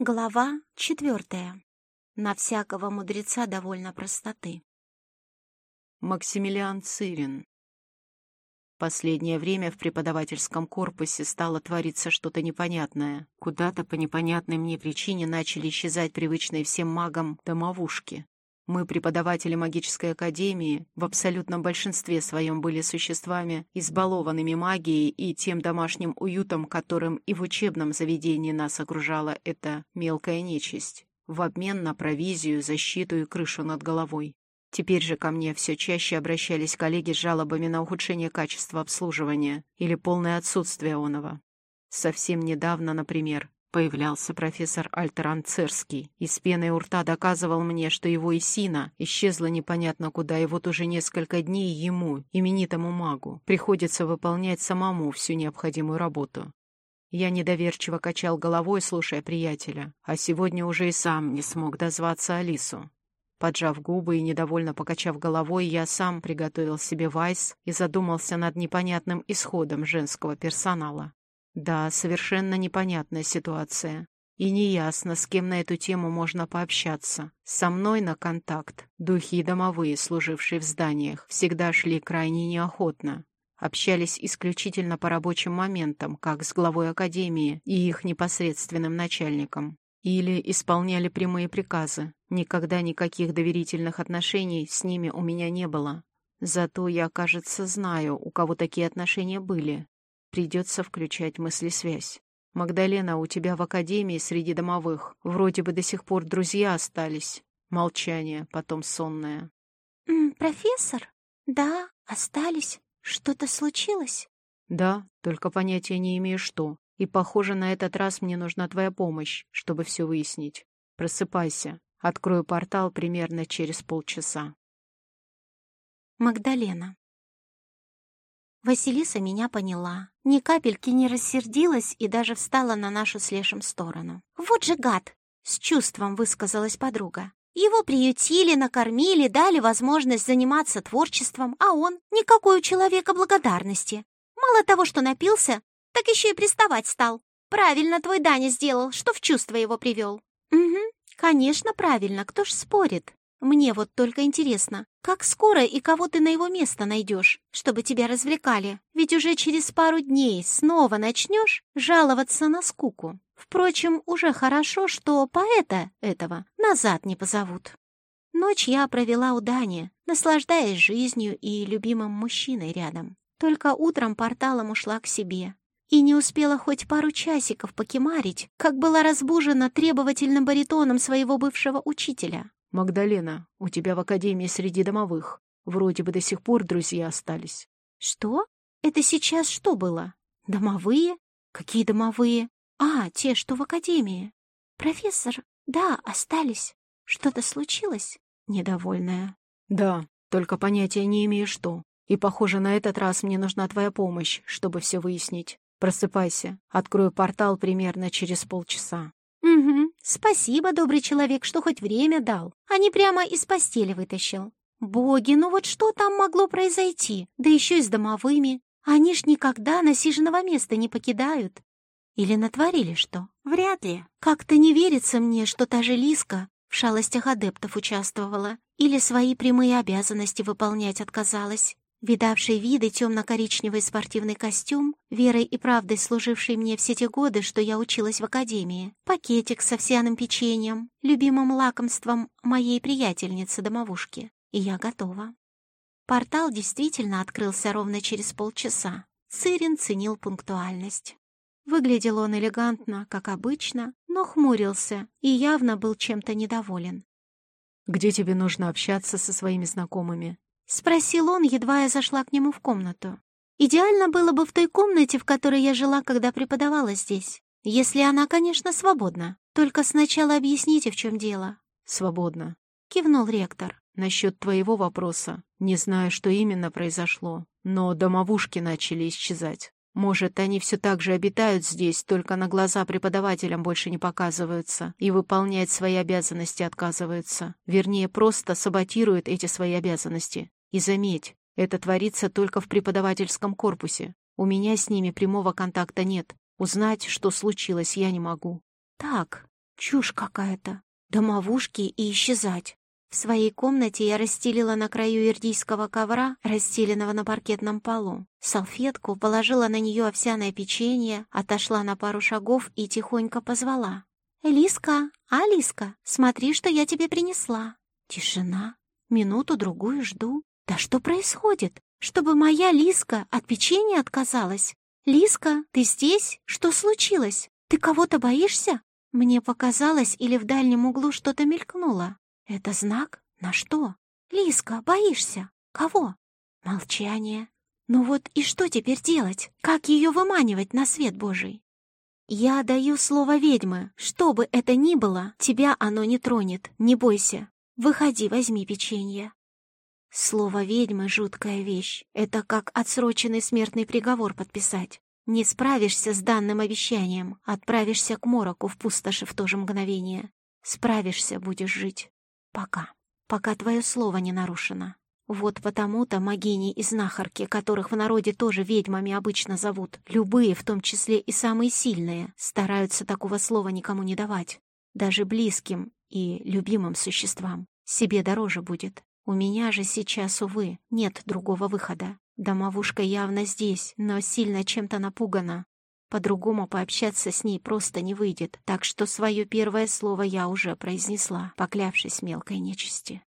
Глава четвертая. На всякого мудреца довольно простоты. Максимилиан Цирин. Последнее время в преподавательском корпусе стало твориться что-то непонятное. Куда-то по непонятной мне причине начали исчезать привычные всем магам домовушки. Мы, преподаватели магической академии, в абсолютном большинстве своем были существами, избалованными магией и тем домашним уютом, которым и в учебном заведении нас окружала эта мелкая нечисть, в обмен на провизию, защиту и крышу над головой. Теперь же ко мне все чаще обращались коллеги с жалобами на ухудшение качества обслуживания или полное отсутствие оного. Совсем недавно, например, Появлялся профессор Альтеран Церский и с пеной у рта доказывал мне, что его Исина исчезла непонятно куда, и вот уже несколько дней ему, именитому магу, приходится выполнять самому всю необходимую работу. Я недоверчиво качал головой, слушая приятеля, а сегодня уже и сам не смог дозваться Алису. Поджав губы и недовольно покачав головой, я сам приготовил себе вайс и задумался над непонятным исходом женского персонала. Да, совершенно непонятная ситуация. И неясно, с кем на эту тему можно пообщаться. Со мной на контакт духи домовые, служившие в зданиях, всегда шли крайне неохотно. Общались исключительно по рабочим моментам, как с главой академии и их непосредственным начальником. Или исполняли прямые приказы. Никогда никаких доверительных отношений с ними у меня не было. Зато я, кажется, знаю, у кого такие отношения были. Придется включать мыслесвязь. Магдалена, у тебя в академии среди домовых вроде бы до сих пор друзья остались. Молчание, потом сонное. «Профессор? Да, остались. Что-то случилось?» «Да, только понятия не имею, что. И, похоже, на этот раз мне нужна твоя помощь, чтобы все выяснить. Просыпайся. Открою портал примерно через полчаса». Магдалена. Василиса меня поняла. Ни капельки не рассердилась и даже встала на нашу с Лешем сторону. «Вот же гад!» — с чувством высказалась подруга. Его приютили, накормили, дали возможность заниматься творчеством, а он — никакой у человека благодарности. Мало того, что напился, так еще и приставать стал. Правильно твой Даня сделал, что в чувство его привел. Угу, конечно, правильно, кто ж спорит. Мне вот только интересно, как скоро и кого ты на его место найдешь, чтобы тебя развлекали? Ведь уже через пару дней снова начнешь жаловаться на скуку. Впрочем, уже хорошо, что поэта этого назад не позовут. Ночь я провела у Дани, наслаждаясь жизнью и любимым мужчиной рядом. Только утром порталом ушла к себе. И не успела хоть пару часиков покемарить, как была разбужена требовательным баритоном своего бывшего учителя. «Магдалена, у тебя в академии среди домовых. Вроде бы до сих пор друзья остались». «Что? Это сейчас что было? Домовые? Какие домовые? А, те, что в академии. Профессор, да, остались. Что-то случилось?» Недовольная. «Да, только понятия не имею, что. И, похоже, на этот раз мне нужна твоя помощь, чтобы все выяснить. Просыпайся. Открою портал примерно через полчаса». «Угу, спасибо, добрый человек, что хоть время дал, а не прямо из постели вытащил. Боги, ну вот что там могло произойти? Да еще и с домовыми. Они ж никогда насиженного места не покидают. Или натворили что? Вряд ли. Как-то не верится мне, что та же Лиска в шалостях адептов участвовала или свои прямые обязанности выполнять отказалась. Видавший виды темно-коричневый спортивный костюм, верой и правдой служивший мне все те годы, что я училась в академии, пакетик с овсяным печеньем, любимым лакомством моей приятельницы-домовушки. И я готова. Портал действительно открылся ровно через полчаса. Цирин ценил пунктуальность. Выглядел он элегантно, как обычно, но хмурился и явно был чем-то недоволен. «Где тебе нужно общаться со своими знакомыми?» — спросил он, едва я зашла к нему в комнату. «Идеально было бы в той комнате, в которой я жила, когда преподавала здесь. Если она, конечно, свободна. Только сначала объясните, в чем дело». «Свободно», — кивнул ректор. «Насчет твоего вопроса. Не знаю, что именно произошло, но домовушки начали исчезать. Может, они все так же обитают здесь, только на глаза преподавателям больше не показываются и выполнять свои обязанности отказываются. Вернее, просто саботируют эти свои обязанности. И заметь, это творится только в преподавательском корпусе. У меня с ними прямого контакта нет. Узнать, что случилось, я не могу. Так, Чушь какая-то. Домовушки и исчезать. В своей комнате я расстелила на краю ирдийского ковра, расстеленного на паркетном полу. Салфетку, положила на нее овсяное печенье, отошла на пару шагов и тихонько позвала. «Лиска, Алиска, смотри, что я тебе принесла». Тишина. Минуту-другую жду. Да что происходит? Чтобы моя Лиска от печенья отказалась? Лиска, ты здесь? Что случилось? Ты кого-то боишься? Мне показалось, или в дальнем углу что-то мелькнуло. Это знак? На что? Лиска, боишься? Кого? Молчание. Ну вот и что теперь делать? Как ее выманивать на свет Божий? Я даю слово ведьмы. Что бы это ни было, тебя оно не тронет. Не бойся. Выходи, возьми печенье. Слово ведьмы — жуткая вещь. Это как отсроченный смертный приговор подписать. Не справишься с данным обещанием, отправишься к мороку в пустоши в то же мгновение. Справишься, будешь жить. Пока. Пока твое слово не нарушено. Вот потому-то магини и знахарки, которых в народе тоже ведьмами обычно зовут, любые, в том числе и самые сильные, стараются такого слова никому не давать. Даже близким и любимым существам. Себе дороже будет. У меня же сейчас, увы, нет другого выхода. Домовушка явно здесь, но сильно чем-то напугана. По-другому пообщаться с ней просто не выйдет, так что свое первое слово я уже произнесла, поклявшись мелкой нечисти.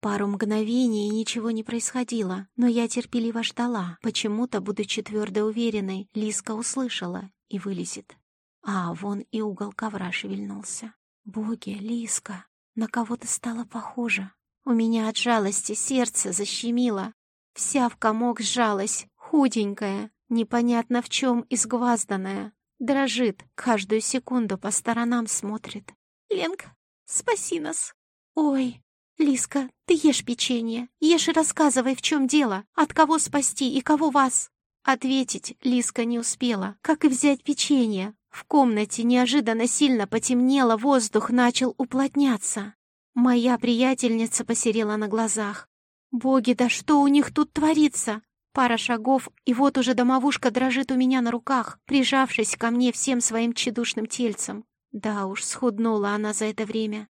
Пару мгновений ничего не происходило, но я терпеливо ждала. Почему-то, будучи твердо уверенной, Лиска услышала и вылезет. А, вон и угол ковра шевельнулся. Боги, Лиска, на кого-то стало похоже. У меня от жалости сердце защемило. Вся в комок сжалась, худенькая, непонятно в чем изгвазданная. Дрожит, каждую секунду по сторонам смотрит. «Ленка, спаси нас!» «Ой, Лиска, ты ешь печенье, ешь и рассказывай, в чем дело, от кого спасти и кого вас!» Ответить Лиска не успела, как и взять печенье. В комнате неожиданно сильно потемнело, воздух начал уплотняться. Моя приятельница посерела на глазах. «Боги, да что у них тут творится?» Пара шагов, и вот уже домовушка дрожит у меня на руках, прижавшись ко мне всем своим тщедушным тельцем. Да уж, схуднула она за это время.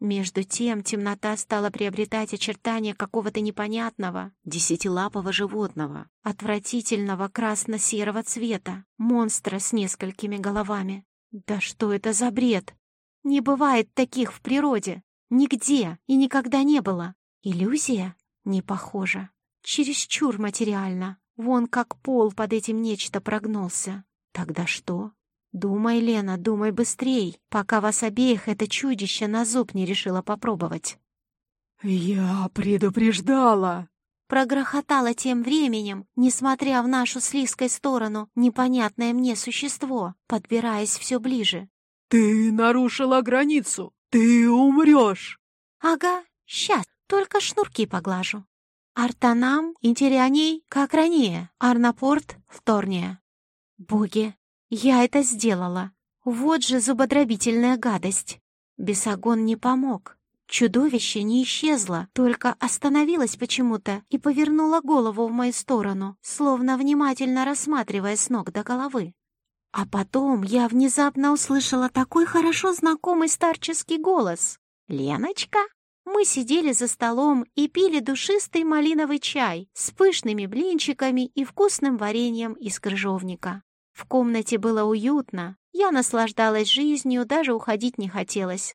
Между тем темнота стала приобретать очертания какого-то непонятного, десятилапого животного, отвратительного красно-серого цвета, монстра с несколькими головами. Да что это за бред? Не бывает таких в природе. Нигде и никогда не было. Иллюзия? Не похоже. Чересчур материально. Вон как пол под этим нечто прогнулся. Тогда что? Думай, Лена, думай быстрей, пока вас обеих это чудище на зуб не решило попробовать. «Я предупреждала!» Прогрохотало тем временем, несмотря в нашу с Лиской сторону, непонятное мне существо, подбираясь все ближе. «Ты нарушила границу! Ты умрешь!» «Ага, сейчас, только шнурки поглажу. Артанам, Интерианей, как ранее, Арнапорт, Вторния. Боги, я это сделала. Вот же зубодробительная гадость. Бесогон не помог. Чудовище не исчезло, только остановилось почему-то и повернуло голову в мою сторону, словно внимательно рассматривая с ног до головы. А потом я внезапно услышала такой хорошо знакомый старческий голос. «Леночка?» Мы сидели за столом и пили душистый малиновый чай с пышными блинчиками и вкусным вареньем из крыжовника. В комнате было уютно, я наслаждалась жизнью, даже уходить не хотелось.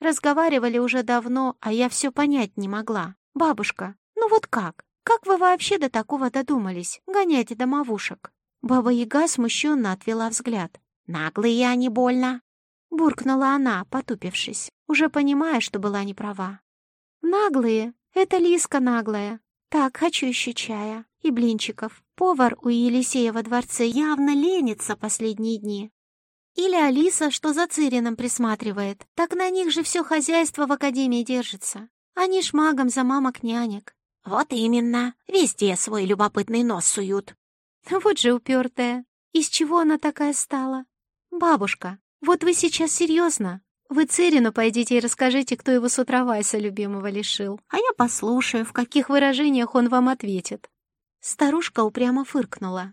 Разговаривали уже давно, а я все понять не могла. «Бабушка, ну вот как? Как вы вообще до такого додумались, гонять домовушек?» Баба-яга смущенно отвела взгляд. «Наглые они больно!» Буркнула она, потупившись, уже понимая, что была неправа. «Наглые? Это Лиска наглая. Так, хочу еще чая и блинчиков. Повар у Елисея во дворце явно ленится последние дни. Или Алиса, что за Цирином присматривает. Так на них же все хозяйство в академии держится. Они ж магом за мамок нянек. Вот именно. Везде свой любопытный нос суют. Вот же упертая. Из чего она такая стала? Бабушка, вот вы сейчас серьезно? Вы Церину пойдите и расскажите, кто его с утра Вайса любимого лишил. А я послушаю, в каких выражениях он вам ответит. Старушка упрямо фыркнула.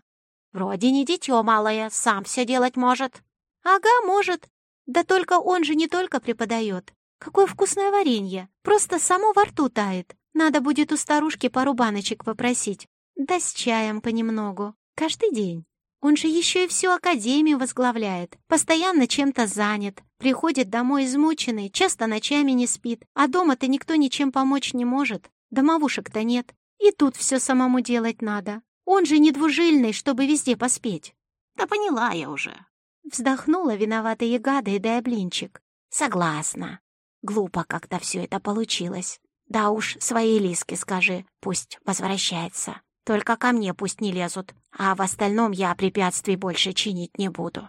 «Вроде не дитё малое, сам все делать может». «Ага, может. Да только он же не только преподает. Какое вкусное варенье! Просто само во рту тает. Надо будет у старушки пару баночек попросить. Да с чаем понемногу. Каждый день. Он же еще и всю академию возглавляет. Постоянно чем-то занят. Приходит домой измученный, часто ночами не спит. А дома-то никто ничем помочь не может. Домовушек-то нет. И тут все самому делать надо. Он же не двужильный, чтобы везде поспеть. Да поняла я уже. Вздохнула виноватая ягода и дая блинчик. Согласна. Глупо как-то все это получилось. Да уж, своей Лиске скажи, пусть возвращается. Только ко мне пусть не лезут, а в остальном я препятствий больше чинить не буду.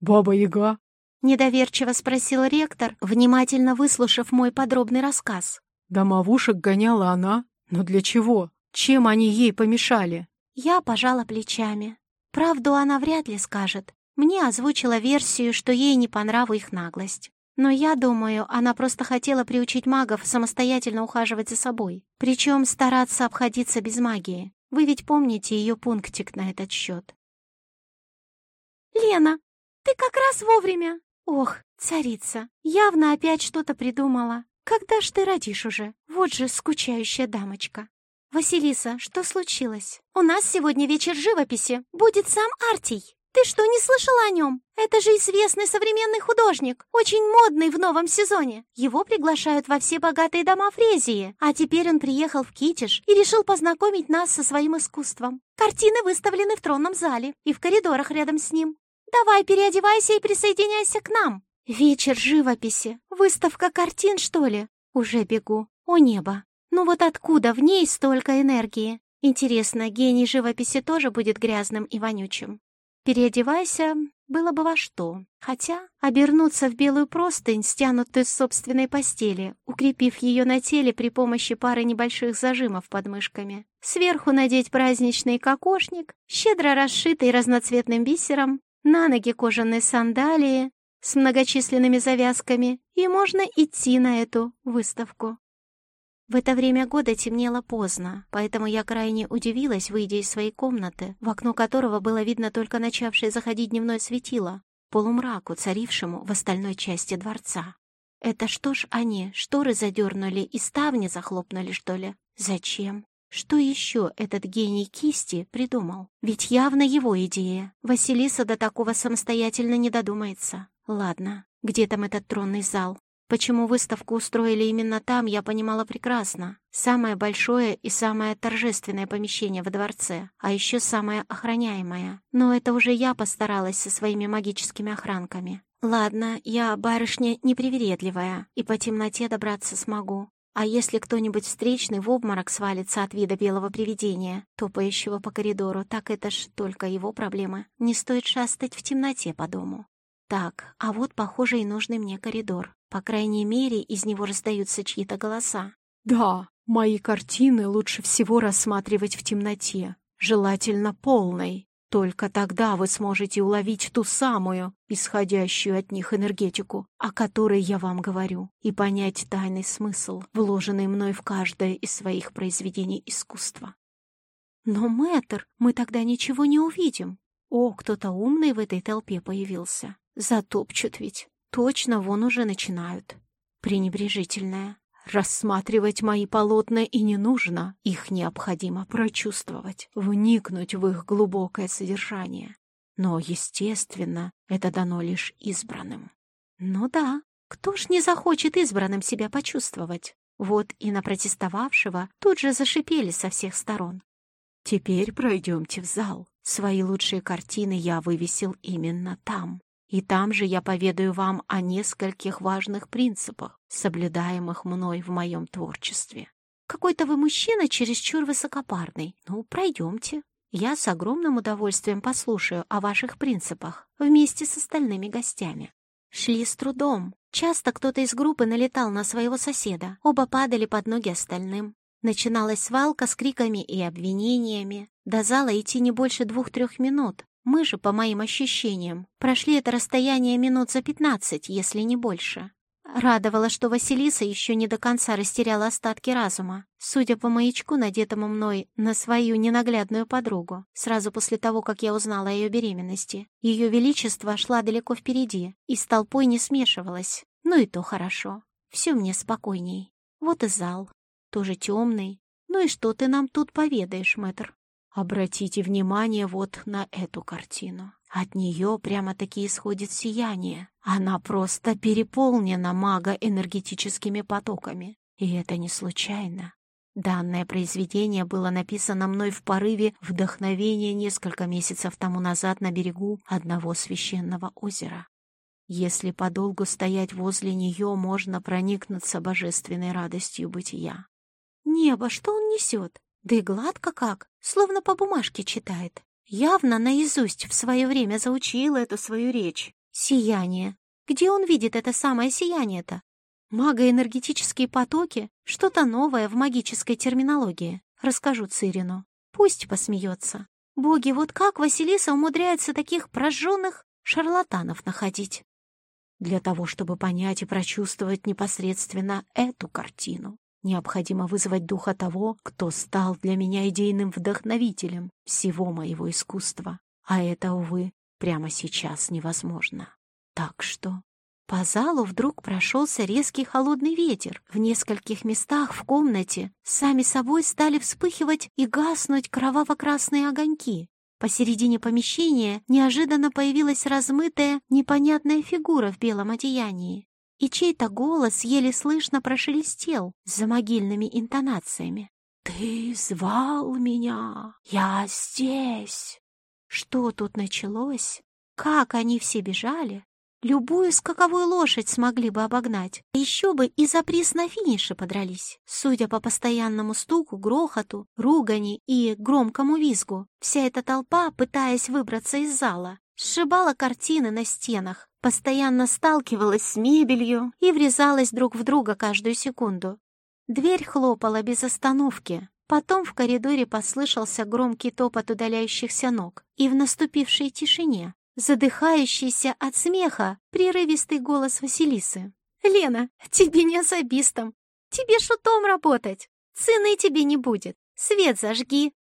«Баба-яга?» — недоверчиво спросил ректор, внимательно выслушав мой подробный рассказ. «Домовушек гоняла она? Но для чего? Чем они ей помешали?» Я пожала плечами. Правду она вряд ли скажет. Мне озвучила версию, что ей не по нраву их наглость. Но я думаю, она просто хотела приучить магов самостоятельно ухаживать за собой. Причем стараться обходиться без магии. Вы ведь помните ее пунктик на этот счет. «Лена, ты как раз вовремя!» «Ох, царица, явно опять что-то придумала. Когда ж ты родишь уже? Вот же скучающая дамочка!» «Василиса, что случилось? У нас сегодня вечер живописи. Будет сам Артий!» «Ты что, не слышала о нем? Это же известный современный художник, очень модный в новом сезоне. Его приглашают во все богатые дома Фрезии, а теперь он приехал в Китиш и решил познакомить нас со своим искусством. Картины выставлены в тронном зале и в коридорах рядом с ним. Давай, переодевайся и присоединяйся к нам. Вечер живописи. Выставка картин, что ли? Уже бегу. О небо. Ну вот откуда в ней столько энергии? Интересно, гений живописи тоже будет грязным и вонючим? Переодевайся было бы во что. Хотя обернуться в белую простынь, стянутую с собственной постели, укрепив ее на теле при помощи пары небольших зажимов под мышками. Сверху надеть праздничный кокошник, щедро расшитый разноцветным бисером, на ноги кожаные сандалии с многочисленными завязками, и можно идти на эту выставку. В это время года темнело поздно, поэтому я крайне удивилась, выйдя из своей комнаты, в окно которого было видно только начавшее заходить дневное светило, полумраку, царившему в остальной части дворца. Это что ж они, шторы задернули и ставни захлопнули, что ли? Зачем? Что еще этот гений кисти придумал? Ведь явно его идея. Василиса до такого самостоятельно не додумается. Ладно, где там этот тронный зал? Почему выставку устроили именно там, я понимала прекрасно. Самое большое и самое торжественное помещение во дворце, а еще самое охраняемое. Но это уже я постаралась со своими магическими охранками. Ладно, я барышня непривередливая, и по темноте добраться смогу. А если кто-нибудь встречный в обморок свалится от вида белого привидения, топающего по коридору, так это ж только его проблемы. Не стоит шастать в темноте по дому. Так, а вот, похоже, и нужный мне коридор. По крайней мере, из него раздаются чьи-то голоса. «Да, мои картины лучше всего рассматривать в темноте, желательно полной. Только тогда вы сможете уловить ту самую, исходящую от них энергетику, о которой я вам говорю, и понять тайный смысл, вложенный мной в каждое из своих произведений искусства. Но, мэтр, мы тогда ничего не увидим. О, кто-то умный в этой толпе появился. Затопчут ведь. Точно вон уже начинают. Пренебрежительная. Рассматривать мои полотна и не нужно, их необходимо прочувствовать, вникнуть в их глубокое содержание. Но, естественно, это дано лишь избранным. Ну да, кто ж не захочет избранным себя почувствовать? Вот и на протестовавшего тут же зашипели со всех сторон. Теперь пройдемте в зал. Свои лучшие картины я вывесил именно там. И там же я поведаю вам о нескольких важных принципах, соблюдаемых мной в моем творчестве. Какой-то вы мужчина чересчур высокопарный. Ну, пройдемте. Я с огромным удовольствием послушаю о ваших принципах вместе с остальными гостями. Шли с трудом. Часто кто-то из группы налетал на своего соседа. Оба падали под ноги остальным. Начиналась свалка с криками и обвинениями. До зала идти не больше двух-трех минут. Мы же, по моим ощущениям, прошли это расстояние минут за пятнадцать, если не больше. Радовало, что Василиса еще не до конца растеряла остатки разума. Судя по маячку, надетому мной на свою ненаглядную подругу, сразу после того, как я узнала о ее беременности, ее величество шла далеко впереди и с толпой не смешивалась. Ну и то хорошо. Все мне спокойней. Вот и зал. Тоже темный. Ну и что ты нам тут поведаешь, мэтр? Обратите внимание вот на эту картину. От нее прямо-таки исходит сияние. Она просто переполнена мага-энергетическими потоками. И это не случайно. Данное произведение было написано мной в порыве вдохновения несколько месяцев тому назад на берегу одного священного озера. Если подолгу стоять возле нее, можно проникнуться божественной радостью бытия. Небо, что он несет? Да и гладко как, словно по бумажке читает. Явно наизусть в свое время заучила эту свою речь. Сияние. Где он видит это самое сияние-то? Магоэнергетические потоки — что-то новое в магической терминологии. Расскажу Цирину. Пусть посмеется. Боги, вот как Василиса умудряется таких прожженных шарлатанов находить? Для того, чтобы понять и прочувствовать непосредственно эту картину, Необходимо вызвать духа того, кто стал для меня идейным вдохновителем всего моего искусства. А это, увы, прямо сейчас невозможно. Так что... По залу вдруг прошелся резкий холодный ветер. В нескольких местах в комнате сами собой стали вспыхивать и гаснуть кроваво-красные огоньки. Посередине помещения неожиданно появилась размытая, непонятная фигура в белом одеянии и чей-то голос еле слышно прошелестел за могильными интонациями. «Ты звал меня! Я здесь!» Что тут началось? Как они все бежали? Любую скаковую лошадь смогли бы обогнать. Еще бы и за приз на финише подрались. Судя по постоянному стуку, грохоту, ругани и громкому визгу, вся эта толпа, пытаясь выбраться из зала, сшибала картины на стенах, постоянно сталкивалась с мебелью и врезалась друг в друга каждую секунду. Дверь хлопала без остановки. Потом в коридоре послышался громкий топот удаляющихся ног, и в наступившей тишине задыхающийся от смеха прерывистый голос Василисы. «Лена, тебе не особистом, тебе шутом работать, цены тебе не будет, свет зажги».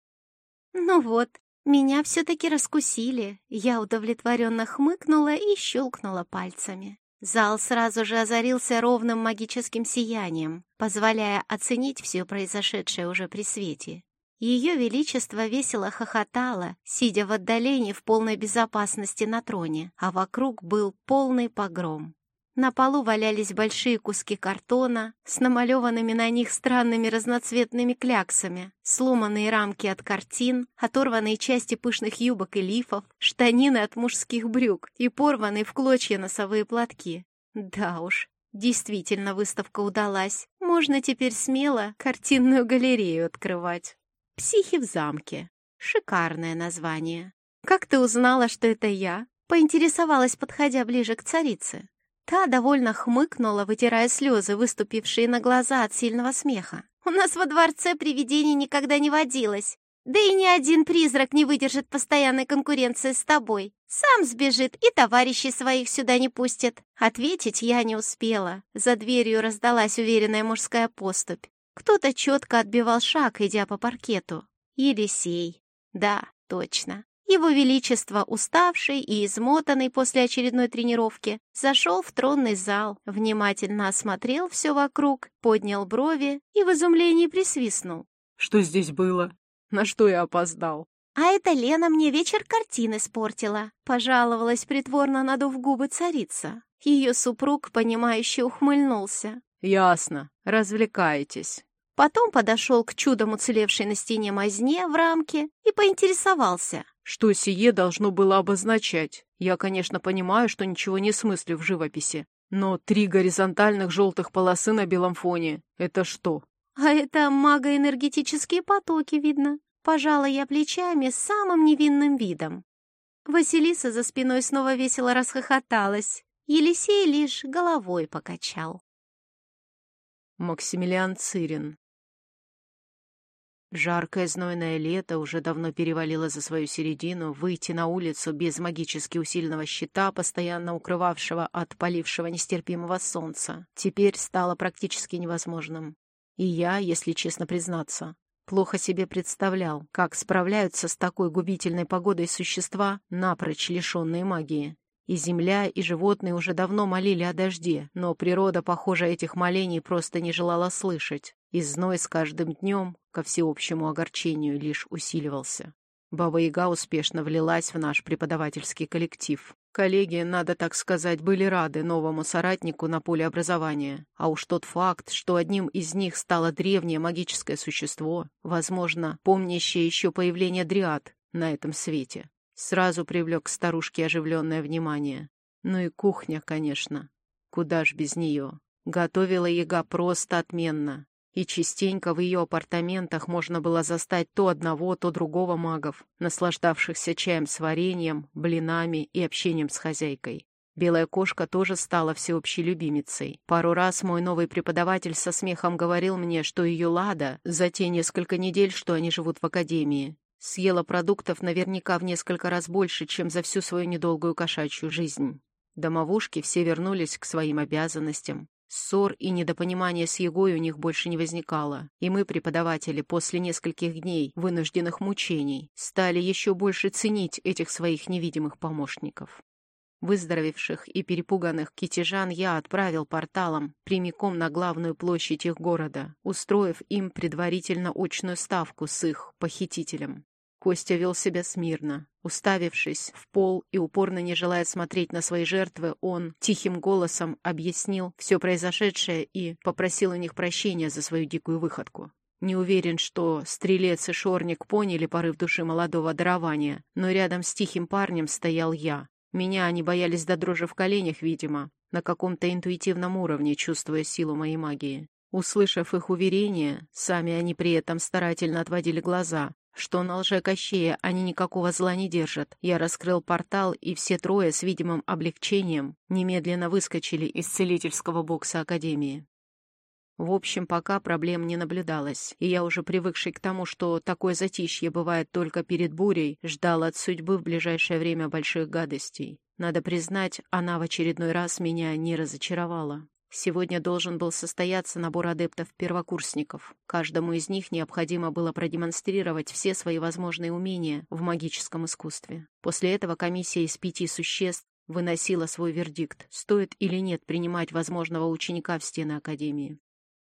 Ну вот, меня все-таки раскусили. Я удовлетворенно хмыкнула и щелкнула пальцами. Зал сразу же озарился ровным магическим сиянием, позволяя оценить все произошедшее уже при свете. Ее Величество весело хохотало, сидя в отдалении в полной безопасности на троне, а вокруг был полный погром. На полу валялись большие куски картона с намалеванными на них странными разноцветными кляксами, сломанные рамки от картин, оторванные части пышных юбок и лифов, штанины от мужских брюк и порванные в клочья носовые платки. Да уж, действительно выставка удалась. Можно теперь смело картинную галерею открывать. «Психи в замке». Шикарное название. «Как ты узнала, что это я?» Поинтересовалась, подходя ближе к царице. Та довольно хмыкнула, вытирая слезы, выступившие на глаза от сильного смеха. «У нас во дворце привидений никогда не водилось. Да и ни один призрак не выдержит постоянной конкуренции с тобой. Сам сбежит и товарищей своих сюда не пустит». Ответить я не успела. За дверью раздалась уверенная мужская поступь. Кто-то четко отбивал шаг, идя по паркету. Елисей. Да, точно. Его Величество, уставший и измотанный после очередной тренировки, зашел в тронный зал, внимательно осмотрел все вокруг, поднял брови и в изумлении присвистнул. «Что здесь было? На что я опоздал?» «А это Лена мне вечер картины испортила», — пожаловалась притворно надув губы царица. Ее супруг, понимающе ухмыльнулся. «Ясно. Развлекаетесь». Потом подошел к чудом уцелевшей на стене мазне в рамке и поинтересовался. Что сие должно было обозначать? Я, конечно, понимаю, что ничего не смыслю в живописи, но три горизонтальных желтых полосы на белом фоне — это что? А это магоэнергетические потоки, видно. Пожала я плечами с самым невинным видом. Василиса за спиной снова весело расхохоталась. Елисей лишь головой покачал. Максимилиан Цирин Жаркое знойное лето уже давно перевалило за свою середину, выйти на улицу без магически усиленного щита, постоянно укрывавшего от полившего нестерпимого солнца, теперь стало практически невозможным. И я, если честно признаться, плохо себе представлял, как справляются с такой губительной погодой существа, напрочь лишенные магии. И земля, и животные уже давно молили о дожде, но природа, похоже, этих молений просто не желала слышать, и зной с каждым днем, ко всеобщему огорчению, лишь усиливался. Баба-Яга успешно влилась в наш преподавательский коллектив. Коллеги, надо так сказать, были рады новому соратнику на поле образования. А уж тот факт, что одним из них стало древнее магическое существо, возможно, помнящее еще появление дриад на этом свете, Сразу привлек к старушке оживленное внимание. Ну и кухня, конечно. Куда ж без нее. Готовила яга просто отменно. И частенько в ее апартаментах можно было застать то одного, то другого магов, наслаждавшихся чаем с вареньем, блинами и общением с хозяйкой. Белая кошка тоже стала всеобщей любимицей. Пару раз мой новый преподаватель со смехом говорил мне, что ее Лада за те несколько недель, что они живут в академии, Съела продуктов наверняка в несколько раз больше, чем за всю свою недолгую кошачью жизнь. Домовушки все вернулись к своим обязанностям. Ссор и недопонимания с Егой у них больше не возникало, и мы, преподаватели, после нескольких дней вынужденных мучений, стали еще больше ценить этих своих невидимых помощников. Выздоровевших и перепуганных китежан я отправил порталом прямиком на главную площадь их города, устроив им предварительно очную ставку с их похитителем. Костя вел себя смирно. Уставившись в пол и упорно не желая смотреть на свои жертвы, он тихим голосом объяснил все произошедшее и попросил у них прощения за свою дикую выходку. Не уверен, что стрелец и шорник поняли порыв души молодого дарования, но рядом с тихим парнем стоял я. Меня они боялись до дрожи в коленях, видимо, на каком-то интуитивном уровне, чувствуя силу моей магии. Услышав их уверение, сами они при этом старательно отводили глаза, что на лже-кощее они никакого зла не держат. Я раскрыл портал, и все трое с видимым облегчением немедленно выскочили из целительского бокса Академии. В общем, пока проблем не наблюдалось, и я уже привыкший к тому, что такое затишье бывает только перед бурей, ждал от судьбы в ближайшее время больших гадостей. Надо признать, она в очередной раз меня не разочаровала. Сегодня должен был состояться набор адептов-первокурсников. Каждому из них необходимо было продемонстрировать все свои возможные умения в магическом искусстве. После этого комиссия из пяти существ выносила свой вердикт, стоит или нет принимать возможного ученика в стены Академии.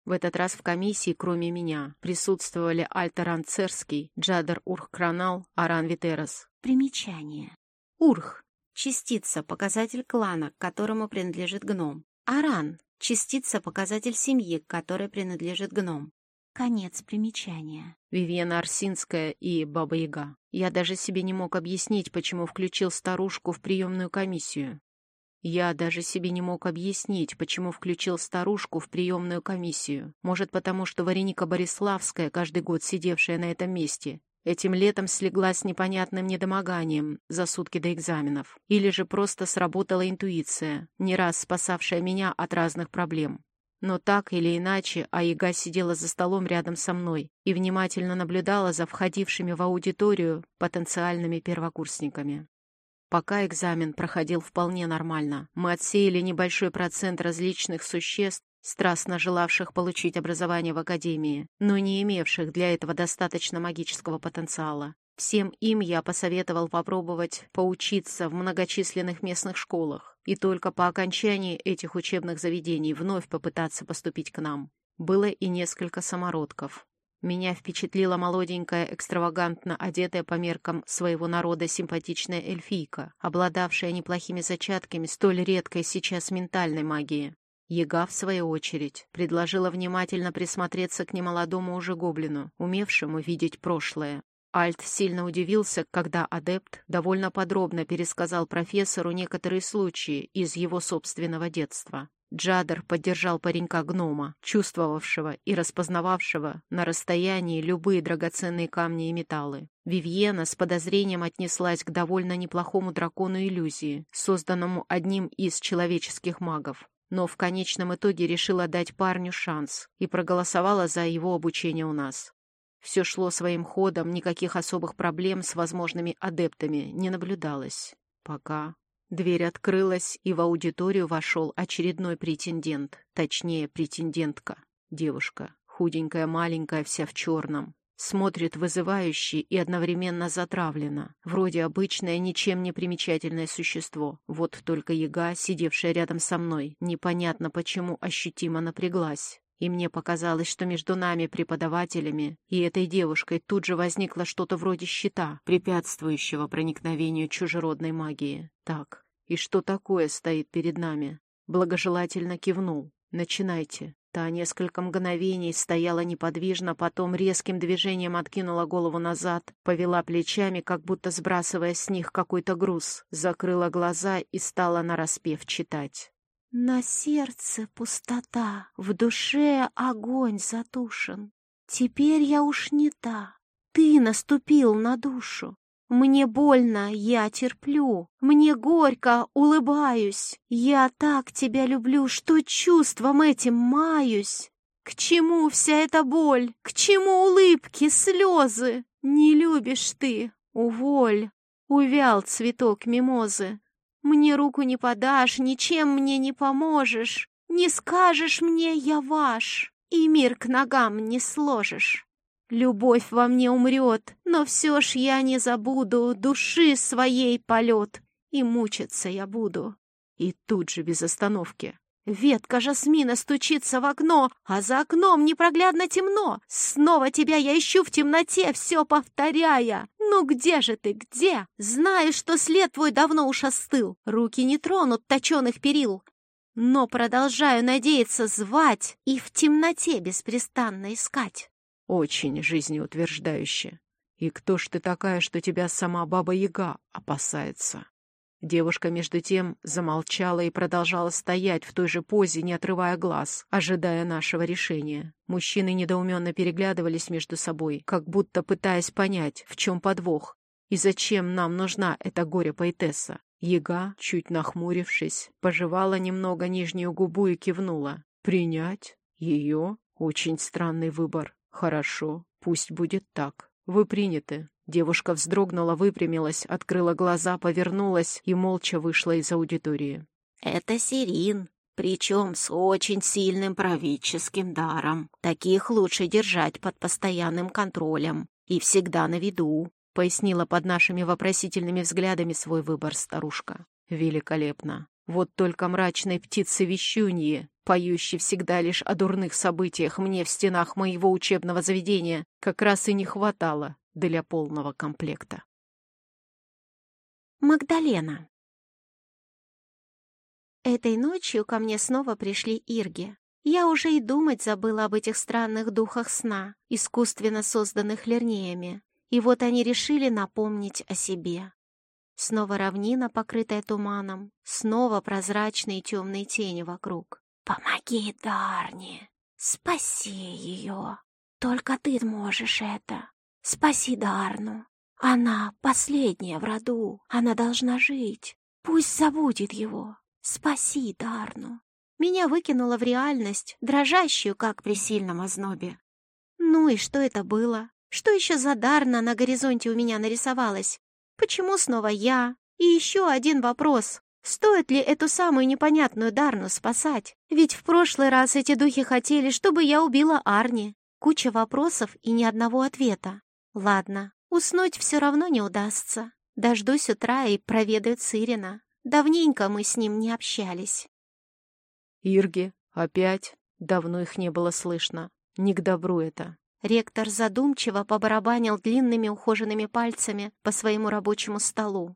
В этот раз в комиссии, кроме меня, присутствовали Альтаран Церский, Джадер Урх-Кранал, Аран Витерас. Примечание. Урх — частица, показатель клана, к которому принадлежит гном. Аран Частица — показатель семьи, к которой принадлежит гном. Конец примечания. Вивьена Арсинская и Баба-Яга. Я даже себе не мог объяснить, почему включил старушку в приемную комиссию. Я даже себе не мог объяснить, почему включил старушку в приемную комиссию. Может, потому что Вареника Бориславская, каждый год сидевшая на этом месте, Этим летом слегла с непонятным недомоганием за сутки до экзаменов. Или же просто сработала интуиция, не раз спасавшая меня от разных проблем. Но так или иначе, Аига сидела за столом рядом со мной и внимательно наблюдала за входившими в аудиторию потенциальными первокурсниками. Пока экзамен проходил вполне нормально, мы отсеяли небольшой процент различных существ, страстно желавших получить образование в академии, но не имевших для этого достаточно магического потенциала. Всем им я посоветовал попробовать поучиться в многочисленных местных школах и только по окончании этих учебных заведений вновь попытаться поступить к нам. Было и несколько самородков. Меня впечатлила молоденькая, экстравагантно одетая по меркам своего народа симпатичная эльфийка, обладавшая неплохими зачатками столь редкой сейчас ментальной магии. Ега, в свою очередь, предложила внимательно присмотреться к немолодому уже гоблину, умевшему видеть прошлое. Альт сильно удивился, когда адепт довольно подробно пересказал профессору некоторые случаи из его собственного детства. Джадер поддержал паренька-гнома, чувствовавшего и распознававшего на расстоянии любые драгоценные камни и металлы. Вивьена с подозрением отнеслась к довольно неплохому дракону иллюзии, созданному одним из человеческих магов но в конечном итоге решила дать парню шанс и проголосовала за его обучение у нас. Все шло своим ходом, никаких особых проблем с возможными адептами не наблюдалось. Пока дверь открылась, и в аудиторию вошел очередной претендент, точнее, претендентка, девушка, худенькая, маленькая, вся в черном. Смотрит вызывающе и одновременно затравленно. Вроде обычное, ничем не примечательное существо. Вот только яга, сидевшая рядом со мной, непонятно почему ощутимо напряглась. И мне показалось, что между нами, преподавателями, и этой девушкой тут же возникло что-то вроде щита, препятствующего проникновению чужеродной магии. Так, и что такое стоит перед нами? Благожелательно кивнул. Начинайте. Та несколько мгновений стояла неподвижно, потом резким движением откинула голову назад, повела плечами, как будто сбрасывая с них какой-то груз, закрыла глаза и стала нараспев читать. На сердце пустота, в душе огонь затушен. Теперь я уж не та. Ты наступил на душу. Мне больно, я терплю. Мне горько, улыбаюсь. Я так тебя люблю, что чувством этим маюсь. К чему вся эта боль? К чему улыбки, слезы? Не любишь ты, уволь. Увял цветок мимозы. Мне руку не подашь, ничем мне не поможешь. Не скажешь мне «я ваш», и мир к ногам не сложишь. Любовь во мне умрет, но все ж я не забуду души своей полет, и мучиться я буду. И тут же без остановки. Ветка жасмина стучится в окно, а за окном непроглядно темно. Снова тебя я ищу в темноте, все повторяя. Ну где же ты, где? Знаешь, что след твой давно уж остыл, руки не тронут точеных перил. Но продолжаю надеяться звать и в темноте беспрестанно искать. Очень жизнеутверждающе. И кто ж ты такая, что тебя сама Баба-Яга опасается? Девушка, между тем, замолчала и продолжала стоять в той же позе, не отрывая глаз, ожидая нашего решения. Мужчины недоуменно переглядывались между собой, как будто пытаясь понять, в чем подвох и зачем нам нужна эта горе-поэтесса. Яга, чуть нахмурившись, пожевала немного нижнюю губу и кивнула. «Принять? Ее? Очень странный выбор. Хорошо, пусть будет так. Вы приняты. Девушка вздрогнула, выпрямилась, открыла глаза, повернулась и молча вышла из аудитории. «Это Сирин, причем с очень сильным правительским даром. Таких лучше держать под постоянным контролем и всегда на виду», пояснила под нашими вопросительными взглядами свой выбор старушка. «Великолепно. Вот только мрачной птицы поющей всегда лишь о дурных событиях мне в стенах моего учебного заведения, как раз и не хватало для полного комплекта. Магдалена Этой ночью ко мне снова пришли ирги. Я уже и думать забыла об этих странных духах сна, искусственно созданных лернеями, и вот они решили напомнить о себе. Снова равнина, покрытая туманом, снова прозрачные темные тени вокруг. «Помоги Дарни! Спаси ее! Только ты можешь это!» Спаси Дарну. Она последняя в роду. Она должна жить. Пусть забудет его. Спаси Дарну. Меня выкинуло в реальность, дрожащую, как при сильном ознобе. Ну и что это было? Что еще за Дарна на горизонте у меня нарисовалась? Почему снова я? И еще один вопрос. Стоит ли эту самую непонятную Дарну спасать? Ведь в прошлый раз эти духи хотели, чтобы я убила Арни. Куча вопросов и ни одного ответа. Ладно, уснуть все равно не удастся. Дождусь утра и проведаю Цирина. Давненько мы с ним не общались. Ирги, опять? Давно их не было слышно. Не к добру это. Ректор задумчиво побарабанил длинными ухоженными пальцами по своему рабочему столу.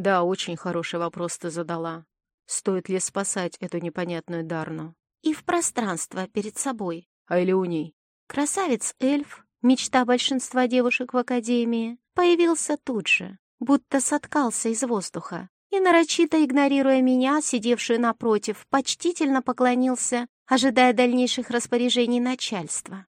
Да, очень хороший вопрос ты задала. Стоит ли спасать эту непонятную Дарну? И в пространство перед собой. А Элеуний? Красавец-эльф Мечта большинства девушек в академии появился тут же, будто соткался из воздуха, и, нарочито игнорируя меня, сидевшую напротив, почтительно поклонился, ожидая дальнейших распоряжений начальства.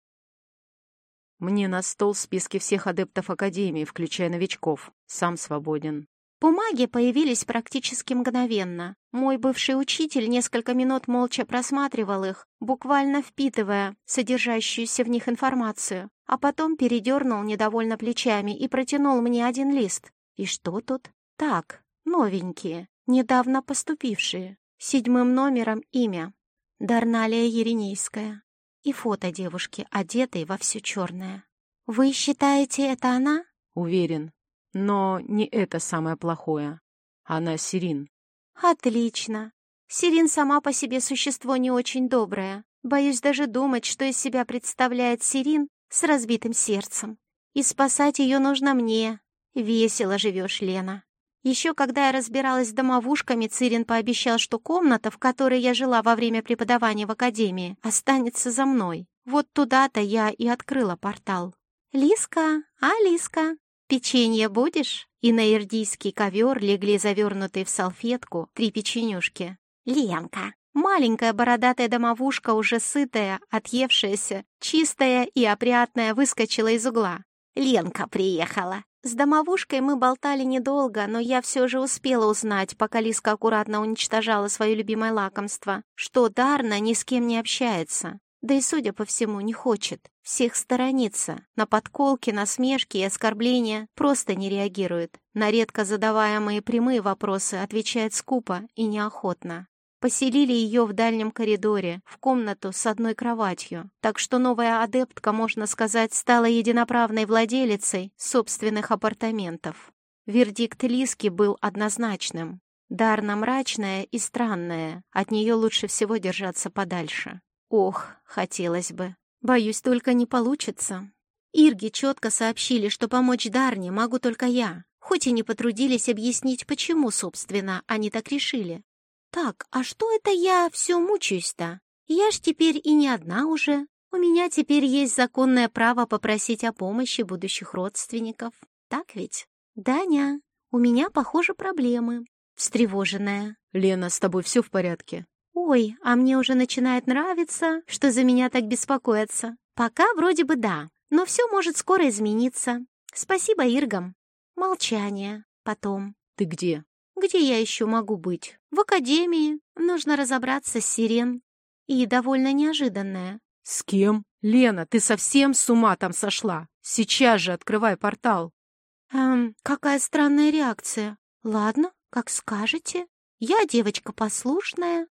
«Мне на стол списки всех адептов Академии, включая новичков. Сам свободен». Бумаги появились практически мгновенно. Мой бывший учитель несколько минут молча просматривал их, буквально впитывая содержащуюся в них информацию, а потом передернул недовольно плечами и протянул мне один лист. И что тут? Так, новенькие, недавно поступившие. Седьмым номером имя. Дарналия Еренейская. И фото девушки, одетой во все черное. «Вы считаете, это она?» «Уверен. Но не это самое плохое. Она Сирин. Отлично. Сирин сама по себе существо не очень доброе. Боюсь даже думать, что из себя представляет Сирин с разбитым сердцем. И спасать ее нужно мне. Весело живешь, Лена. Еще когда я разбиралась с домовушками, Цирин пообещал, что комната, в которой я жила во время преподавания в академии, останется за мной. Вот туда-то я и открыла портал. «Лиска, а, Лиска, «Печенье будешь?» И на ирдийский ковер легли завернутые в салфетку три печенюшки. «Ленка!» Маленькая бородатая домовушка, уже сытая, отъевшаяся, чистая и опрятная, выскочила из угла. «Ленка приехала!» С домовушкой мы болтали недолго, но я все же успела узнать, пока Лиска аккуратно уничтожала свое любимое лакомство, что Дарна ни с кем не общается. Да и, судя по всему, не хочет. Всех сторонится. На подколки, насмешки и оскорбления просто не реагирует. На редко задаваемые прямые вопросы отвечает скупо и неохотно. Поселили ее в дальнем коридоре, в комнату с одной кроватью, так что новая адептка, можно сказать, стала единоправной владелицей собственных апартаментов. Вердикт Лиски был однозначным. Дарна мрачная и странная, от нее лучше всего держаться подальше. Ох, хотелось бы. Боюсь, только не получится. Ирги четко сообщили, что помочь Дарне могу только я, хоть и не потрудились объяснить, почему, собственно, они так решили. Так, а что это я все мучаюсь-то? Я ж теперь и не одна уже. У меня теперь есть законное право попросить о помощи будущих родственников. Так ведь? Даня, у меня, похоже, проблемы. Встревоженная. Лена, с тобой все в порядке? «Ой, а мне уже начинает нравиться, что за меня так беспокоятся. Пока вроде бы да, но все может скоро измениться. Спасибо Иргам». Молчание. Потом. «Ты где?» «Где я еще могу быть? В академии. Нужно разобраться с Сирен. И довольно неожиданное». «С кем? Лена, ты совсем с ума там сошла? Сейчас же открывай портал». «Эм, какая странная реакция. Ладно, как скажете. Я девочка послушная,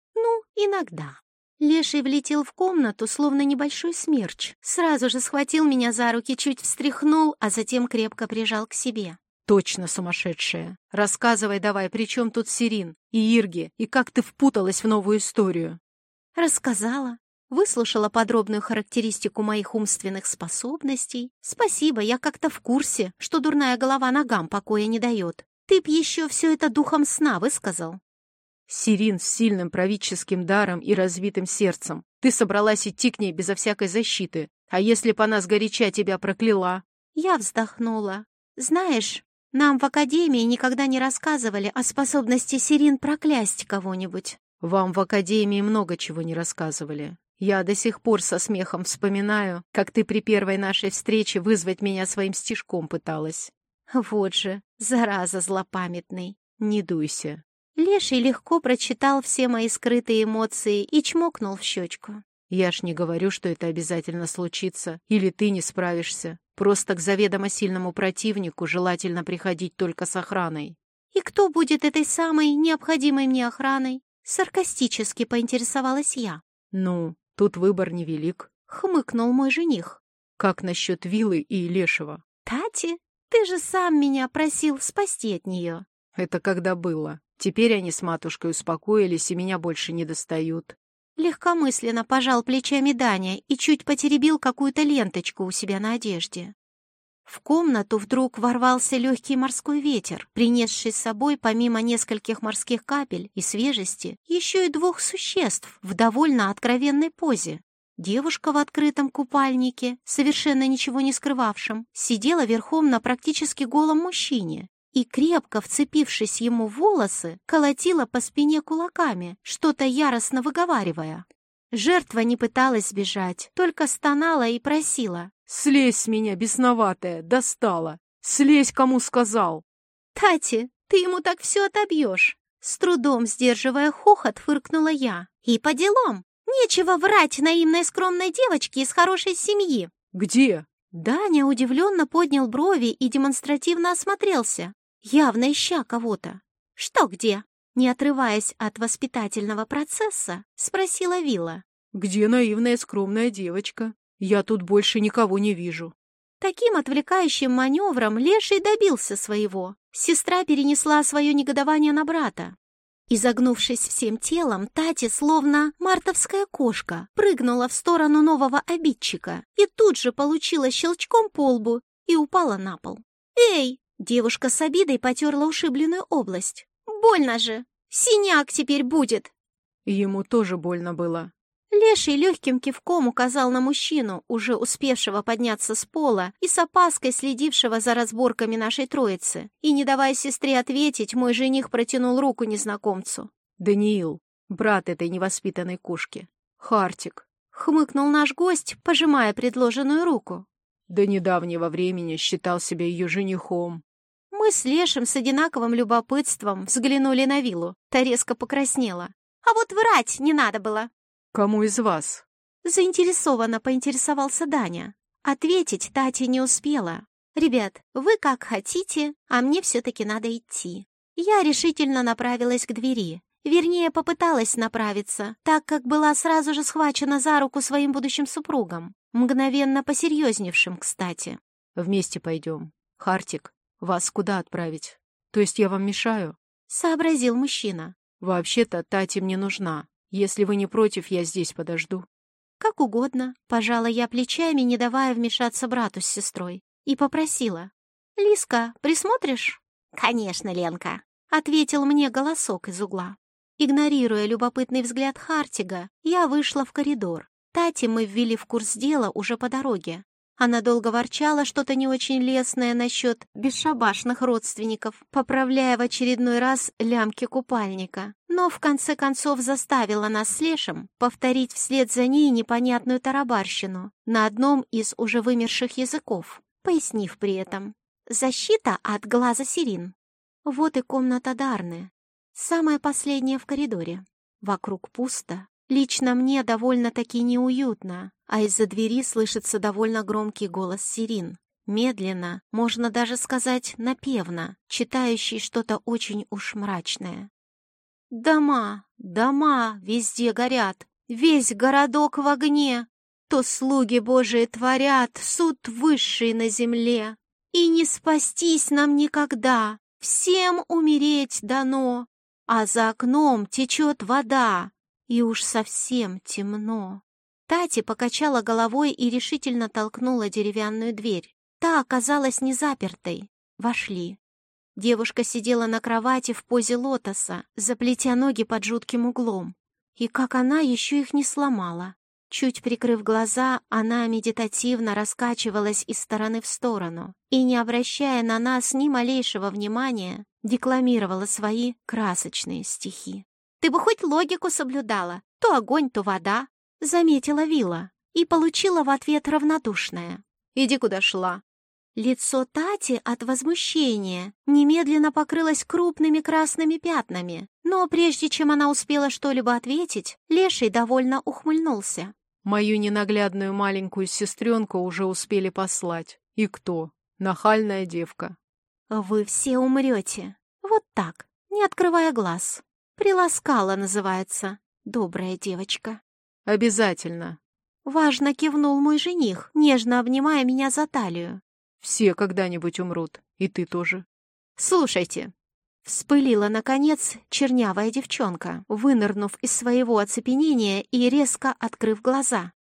иногда. Леший влетел в комнату, словно небольшой смерч. Сразу же схватил меня за руки, чуть встряхнул, а затем крепко прижал к себе. «Точно сумасшедшая. Рассказывай давай, при чем тут Сирин и Ирги, и как ты впуталась в новую историю?» Рассказала. Выслушала подробную характеристику моих умственных способностей. Спасибо, я как-то в курсе, что дурная голова ногам покоя не дает. Ты б еще все это духом сна высказал. Сирин с сильным правительским даром и развитым сердцем. Ты собралась идти к ней безо всякой защиты. А если б она сгоряча тебя прокляла?» Я вздохнула. «Знаешь, нам в Академии никогда не рассказывали о способности Сирин проклясть кого-нибудь». «Вам в Академии много чего не рассказывали. Я до сих пор со смехом вспоминаю, как ты при первой нашей встрече вызвать меня своим стишком пыталась». «Вот же, зараза злопамятный. Не дуйся. Леший легко прочитал все мои скрытые эмоции и чмокнул в щечку. «Я ж не говорю, что это обязательно случится, или ты не справишься. Просто к заведомо сильному противнику желательно приходить только с охраной». «И кто будет этой самой необходимой мне охраной?» Саркастически поинтересовалась я. «Ну, тут выбор невелик», — хмыкнул мой жених. «Как насчет Вилы и Лешего?» «Тати, ты же сам меня просил спасти от нее». «Это когда было?» Теперь они с матушкой успокоились и меня больше не достают. Легкомысленно пожал плечами Даня и чуть потеребил какую-то ленточку у себя на одежде. В комнату вдруг ворвался легкий морской ветер, принесший с собой, помимо нескольких морских капель и свежести, еще и двух существ в довольно откровенной позе. Девушка в открытом купальнике, совершенно ничего не скрывавшем, сидела верхом на практически голом мужчине и, крепко вцепившись ему в волосы, колотила по спине кулаками, что-то яростно выговаривая. Жертва не пыталась сбежать, только стонала и просила. «Слезь с меня, бесноватая, достала! Слезь, кому сказал!» «Тати, Ты ему так все отобьешь!» С трудом сдерживая хохот, фыркнула я. «И по делам! Нечего врать наивной скромной девочке из хорошей семьи!» «Где?» Даня удивленно поднял брови и демонстративно осмотрелся, явно ища кого-то. «Что где?» Не отрываясь от воспитательного процесса, спросила Вилла. «Где наивная скромная девочка? Я тут больше никого не вижу». Таким отвлекающим маневром Леший добился своего. Сестра перенесла свое негодование на брата. Изогнувшись всем телом, Тати, словно мартовская кошка, прыгнула в сторону нового обидчика и тут же получила щелчком по лбу и упала на пол. «Эй!» — девушка с обидой потерла ушибленную область. «Больно же! Синяк теперь будет!» Ему тоже больно было. Леший легким кивком указал на мужчину, уже успевшего подняться с пола и с опаской следившего за разборками нашей троицы. И, не давая сестре ответить, мой жених протянул руку незнакомцу. «Даниил, брат этой невоспитанной кошки. Хартик», — хмыкнул наш гость, пожимая предложенную руку. До недавнего времени считал себя ее женихом. Мы с Лешим с одинаковым любопытством взглянули на виллу. Та резко покраснела. «А вот врать не надо было!» «Кому из вас?» Заинтересованно поинтересовался Даня. Ответить Тати не успела. «Ребят, вы как хотите, а мне все-таки надо идти». Я решительно направилась к двери. Вернее, попыталась направиться, так как была сразу же схвачена за руку своим будущим супругом. Мгновенно посерьезневшим, кстати. «Вместе пойдем. Хартик, вас куда отправить? То есть я вам мешаю?» Сообразил мужчина. «Вообще-то Тати мне нужна. Если вы не против, я здесь подожду». «Как угодно», — пожала я плечами, не давая вмешаться брату с сестрой, и попросила. «Лиска, присмотришь?» «Конечно, Ленка», — ответил мне голосок из угла. Игнорируя любопытный взгляд Хартига, я вышла в коридор. Тати мы ввели в курс дела уже по дороге. Она долго ворчала что-то не очень лестное насчет бесшабашных родственников, поправляя в очередной раз лямки купальника. Но в конце концов заставила нас с Лешем повторить вслед за ней непонятную тарабарщину на одном из уже вымерших языков, пояснив при этом «защита от глаза сирин». Вот и комната Дарны, самая последняя в коридоре. Вокруг пусто, Лично мне довольно-таки неуютно, а из-за двери слышится довольно громкий голос Сирин. Медленно, можно даже сказать напевно, читающий что-то очень уж мрачное. Дома, дома везде горят, весь городок в огне. То слуги Божии творят суд высший на земле. И не спастись нам никогда, всем умереть дано. А за окном течет вода, и уж совсем темно. Тати покачала головой и решительно толкнула деревянную дверь. Та оказалась не запертой. Вошли. Девушка сидела на кровати в позе лотоса, заплетя ноги под жутким углом. И как она еще их не сломала. Чуть прикрыв глаза, она медитативно раскачивалась из стороны в сторону и, не обращая на нас ни малейшего внимания, декламировала свои красочные стихи. Ты бы хоть логику соблюдала. То огонь, то вода», — заметила Вилла и получила в ответ равнодушное. «Иди куда шла». Лицо Тати от возмущения немедленно покрылось крупными красными пятнами, но прежде чем она успела что-либо ответить, Леший довольно ухмыльнулся. «Мою ненаглядную маленькую сестренку уже успели послать. И кто? Нахальная девка». «Вы все умрете. Вот так, не открывая глаз». «Приласкала» называется. Добрая девочка. «Обязательно». Важно кивнул мой жених, нежно обнимая меня за талию. «Все когда-нибудь умрут, и ты тоже». «Слушайте». Вспылила, наконец, чернявая девчонка, вынырнув из своего оцепенения и резко открыв глаза.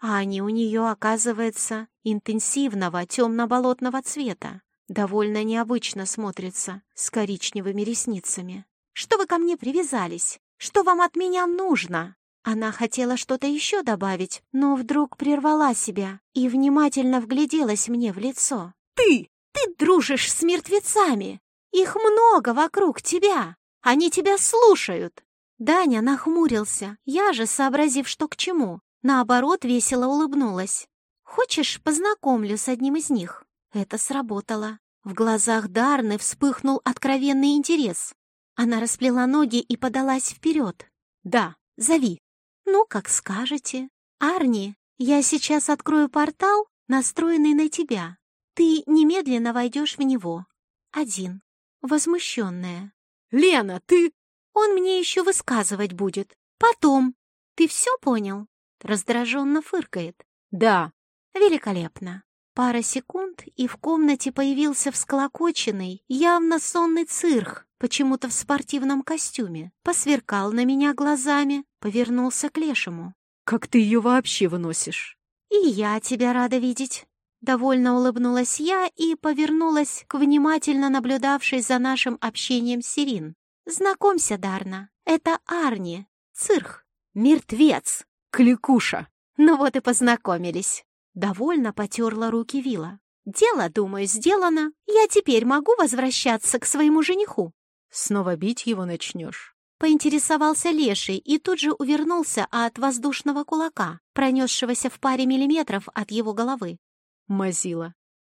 А они у нее, оказывается, интенсивного темно-болотного цвета. Довольно необычно смотрится, с коричневыми ресницами. Что вы ко мне привязались? Что вам от меня нужно?» Она хотела что-то еще добавить, но вдруг прервала себя и внимательно вгляделась мне в лицо. «Ты! Ты дружишь с мертвецами! Их много вокруг тебя! Они тебя слушают!» Даня нахмурился, я же, сообразив, что к чему, наоборот, весело улыбнулась. «Хочешь, познакомлю с одним из них?» Это сработало. В глазах Дарны вспыхнул откровенный интерес. Она расплела ноги и подалась вперед. «Да, зови». «Ну, как скажете. Арни, я сейчас открою портал, настроенный на тебя. Ты немедленно войдешь в него. Один. Возмущенная. «Лена, ты...» Он мне еще высказывать будет. Потом. Ты все понял?» Раздраженно фыркает. «Да». «Великолепно». Пара секунд, и в комнате появился всколокоченный, явно сонный цирх, почему-то в спортивном костюме. Посверкал на меня глазами, повернулся к лешему. «Как ты ее вообще выносишь?» «И я тебя рада видеть». Довольно улыбнулась я и повернулась к внимательно наблюдавшей за нашим общением Сирин. «Знакомься, Дарна, это Арни, цирх, мертвец, кликуша». Ну вот и познакомились. Довольно потерла руки Вила. «Дело, думаю, сделано. Я теперь могу возвращаться к своему жениху». «Снова бить его начнешь?» Поинтересовался Леший и тут же увернулся от воздушного кулака, пронесшегося в паре миллиметров от его головы. Мазила.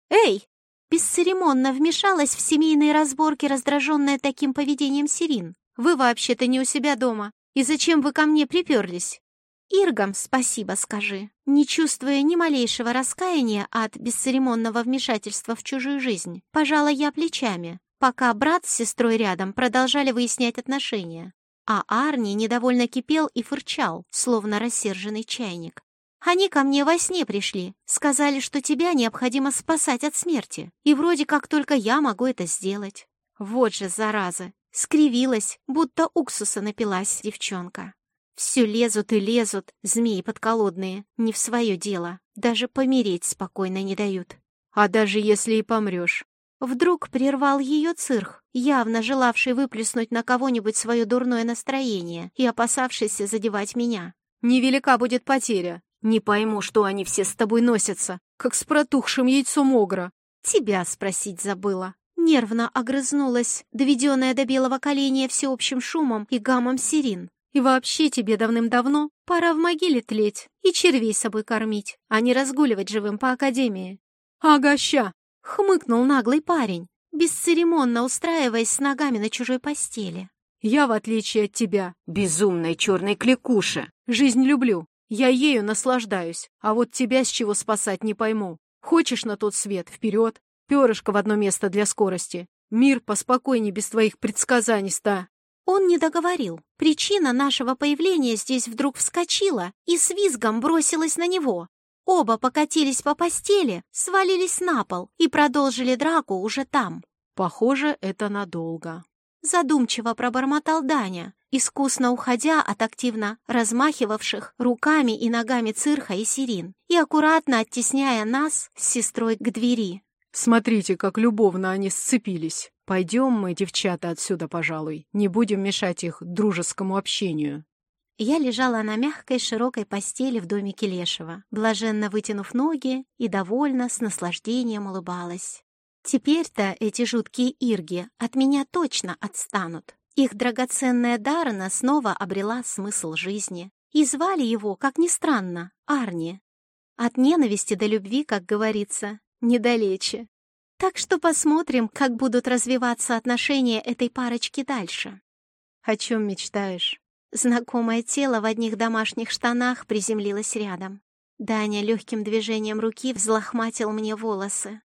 «Эй!» Бесцеремонно вмешалась в семейные разборки, раздраженная таким поведением Сирин. «Вы вообще-то не у себя дома. И зачем вы ко мне приперлись?» «Иргам спасибо скажи», не чувствуя ни малейшего раскаяния от бесцеремонного вмешательства в чужую жизнь. Пожала я плечами, пока брат с сестрой рядом продолжали выяснять отношения. А Арни недовольно кипел и фырчал, словно рассерженный чайник. Они ко мне во сне пришли, сказали, что тебя необходимо спасать от смерти, и вроде как только я могу это сделать. Вот же зараза, скривилась, будто уксуса напилась девчонка. Все лезут и лезут, змеи подколодные, не в свое дело, даже помереть спокойно не дают. А даже если и помрешь, Вдруг прервал ее цирх, явно желавший выплеснуть на кого-нибудь свое дурное настроение и опасавшийся задевать меня. «Невелика будет потеря. Не пойму, что они все с тобой носятся, как с протухшим яйцом огра». «Тебя спросить забыла». Нервно огрызнулась, доведенная до белого коленя всеобщим шумом и гамом сирин. «И вообще тебе давным-давно пора в могиле тлеть и червей собой кормить, а не разгуливать живым по академии». «Ага, ща!» Хмыкнул наглый парень, бесцеремонно устраиваясь с ногами на чужой постели. «Я, в отличие от тебя, безумной черной кликуши, жизнь люблю. Я ею наслаждаюсь, а вот тебя с чего спасать не пойму. Хочешь на тот свет — вперед, перышко в одно место для скорости. Мир поспокойней без твоих предсказаний ста». Он не договорил. Причина нашего появления здесь вдруг вскочила и с визгом бросилась на него. Оба покатились по постели, свалились на пол и продолжили драку уже там. Похоже, это надолго. Задумчиво пробормотал Даня, искусно уходя от активно размахивавших руками и ногами цирха и сирин и аккуратно оттесняя нас с сестрой к двери. «Смотрите, как любовно они сцепились. Пойдем мы, девчата, отсюда, пожалуй. Не будем мешать их дружескому общению». Я лежала на мягкой широкой постели в домике Лешего, блаженно вытянув ноги и довольно с наслаждением улыбалась. Теперь-то эти жуткие ирги от меня точно отстанут. Их драгоценная Дарна снова обрела смысл жизни. И звали его, как ни странно, Арни. От ненависти до любви, как говорится, недалече. Так что посмотрим, как будут развиваться отношения этой парочки дальше. О чем мечтаешь? Знакомое тело в одних домашних штанах приземлилось рядом. Даня легким движением руки взлохматил мне волосы.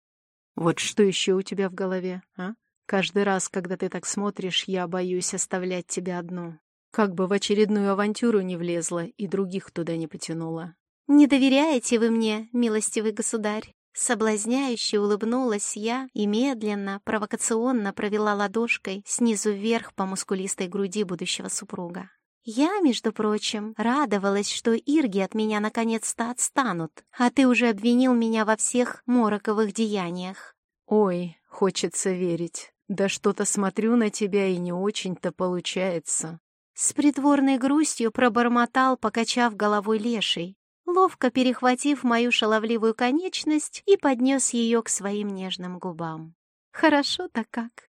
«Вот что еще у тебя в голове, а? Каждый раз, когда ты так смотришь, я боюсь оставлять тебя одну. Как бы в очередную авантюру не влезла и других туда не потянула». «Не доверяете вы мне, милостивый государь?» Соблазняюще улыбнулась я и медленно, провокационно провела ладошкой снизу вверх по мускулистой груди будущего супруга. Я, между прочим, радовалась, что ирги от меня наконец-то отстанут, а ты уже обвинил меня во всех мороковых деяниях. Ой, хочется верить. Да что-то смотрю на тебя и не очень-то получается. С притворной грустью пробормотал, покачав головой леший, ловко перехватив мою шаловливую конечность и поднес ее к своим нежным губам. Хорошо-то как.